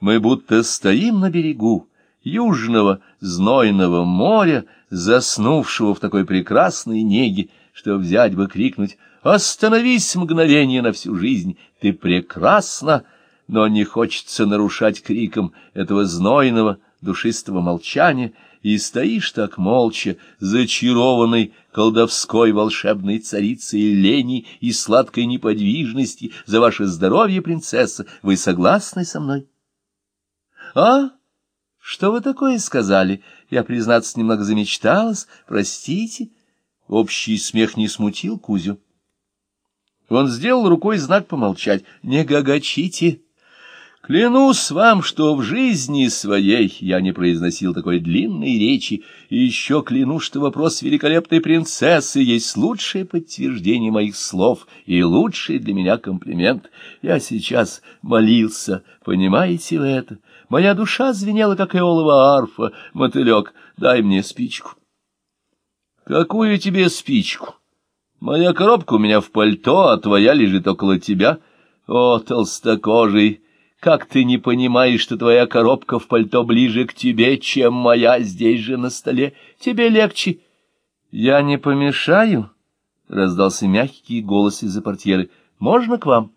Мы будто стоим на берегу южного знойного моря, заснувшего в такой прекрасной неге, что взять бы крикнуть «Остановись мгновение на всю жизнь! Ты прекрасна!» Но не хочется нарушать криком этого знойного, душистого молчания, и стоишь так молча, зачарованный колдовской волшебной царицей лени и сладкой неподвижности за ваше здоровье, принцесса. Вы согласны со мной? — А? Что вы такое сказали? Я, признаться, немного замечталась. Простите. Общий смех не смутил Кузю. Он сделал рукой знак помолчать. «Не гагачите!» Клянусь вам, что в жизни своей я не произносил такой длинной речи, и еще клянусь, что вопрос великолепной принцессы есть лучшее подтверждение моих слов и лучший для меня комплимент. Я сейчас молился, понимаете вы это? Моя душа звенела, как эолова арфа. Мотылек, дай мне спичку. Какую тебе спичку? Моя коробка у меня в пальто, а твоя лежит около тебя. О, толстокожий! Как ты не понимаешь, что твоя коробка в пальто ближе к тебе, чем моя здесь же на столе? Тебе легче. Я не помешаю? — раздался мягкий голос из-за портьеры. — Можно к вам?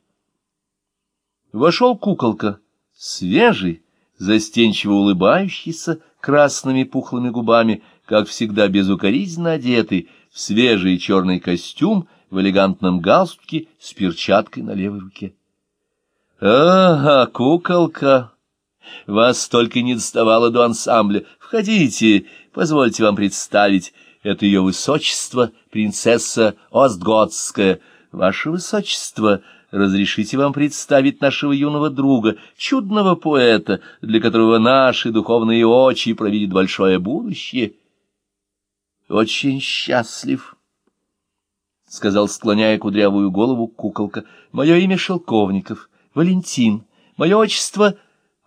Вошел куколка, свежий, застенчиво улыбающийся, красными пухлыми губами, как всегда безукоризненно одетый, в свежий черный костюм, в элегантном галстуке с перчаткой на левой руке. «Ага, куколка! Вас только не доставало до ансамбля. Входите, позвольте вам представить. Это ее высочество, принцесса Остготская. Ваше высочество, разрешите вам представить нашего юного друга, чудного поэта, для которого наши духовные очи провидят большое будущее. Очень счастлив». — сказал, склоняя кудрявую голову куколка. — Мое имя Шелковников. Валентин, мое отчество...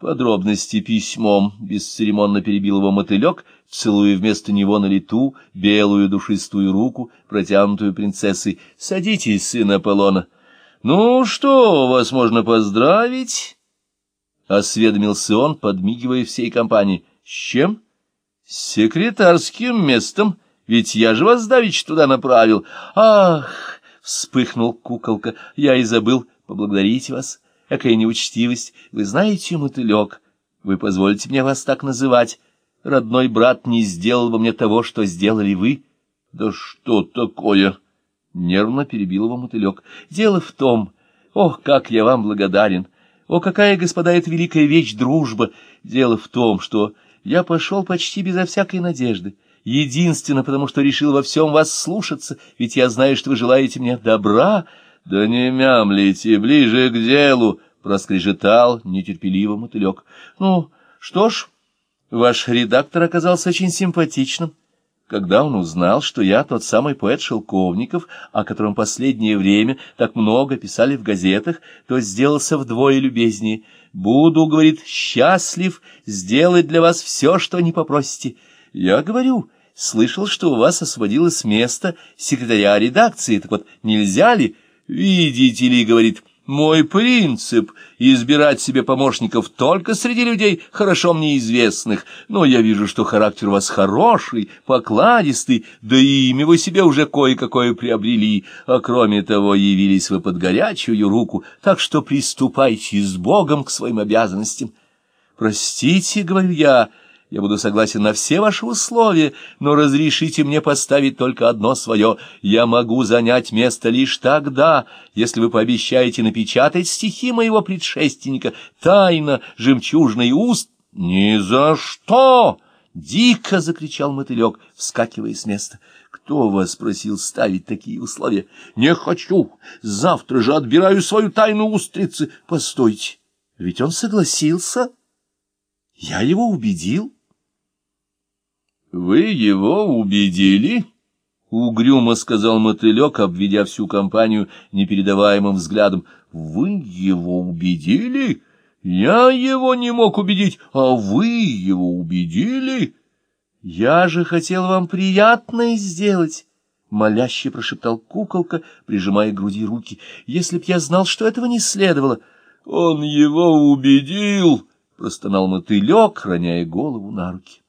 Подробности письмом, бесцеремонно перебил его мотылек, целуя вместо него на лету белую душистую руку, протянутую принцессой. «Садитесь, сын Аполлона». «Ну что, вас можно поздравить?» — осведомился он, подмигивая всей компании. «С чем?» «С секретарским местом, ведь я же вас давич туда направил». «Ах!» — вспыхнул куколка. «Я и забыл поблагодарить вас». Какая неучтивость! Вы знаете, мотылек, вы позволите мне вас так называть. Родной брат не сделал бы мне того, что сделали вы. Да что такое? Нервно перебил его мотылек. Дело в том... Ох, как я вам благодарен! О, какая, господа, это великая вещь дружба! Дело в том, что я пошел почти безо всякой надежды. Единственно потому, что решил во всем вас слушаться, ведь я знаю, что вы желаете мне добра, — Да не мямлите, ближе к делу, — проскрежетал нетерпеливо мотылек. — Ну, что ж, ваш редактор оказался очень симпатичным. Когда он узнал, что я тот самый поэт Шелковников, о котором последнее время так много писали в газетах, то сделался вдвое любезнее. «Буду, — говорит, — счастлив сделать для вас все, что не попросите. Я говорю, слышал, что у вас освободилось место секретаря редакции, так вот нельзя ли...» «Видите ли, — говорит, — мой принцип — избирать себе помощников только среди людей, хорошо мне известных, но я вижу, что характер у вас хороший, покладистый, да и имя вы себе уже кое-какое приобрели, а кроме того явились вы под горячую руку, так что приступайте с Богом к своим обязанностям». «Простите, — говорю я, — я буду согласен на все ваши условия, но разрешите мне поставить только одно свое. Я могу занять место лишь тогда, если вы пообещаете напечатать стихи моего предшественника «Тайна жемчужный уст». «Ни за что!» — дико закричал мотылек, вскакивая с места. «Кто вас просил ставить такие условия?» «Не хочу! Завтра же отбираю свою тайну устрицы!» «Постойте, ведь он согласился!» «Я его убедил!» «Вы его убедили?» — угрюмо сказал мотылек, обведя всю компанию непередаваемым взглядом. «Вы его убедили? Я его не мог убедить, а вы его убедили?» «Я же хотел вам приятное сделать!» — моляще прошептал куколка, прижимая к груди руки. «Если б я знал, что этого не следовало...» «Он его убедил!» простонал мотылек, роняя голову на руки.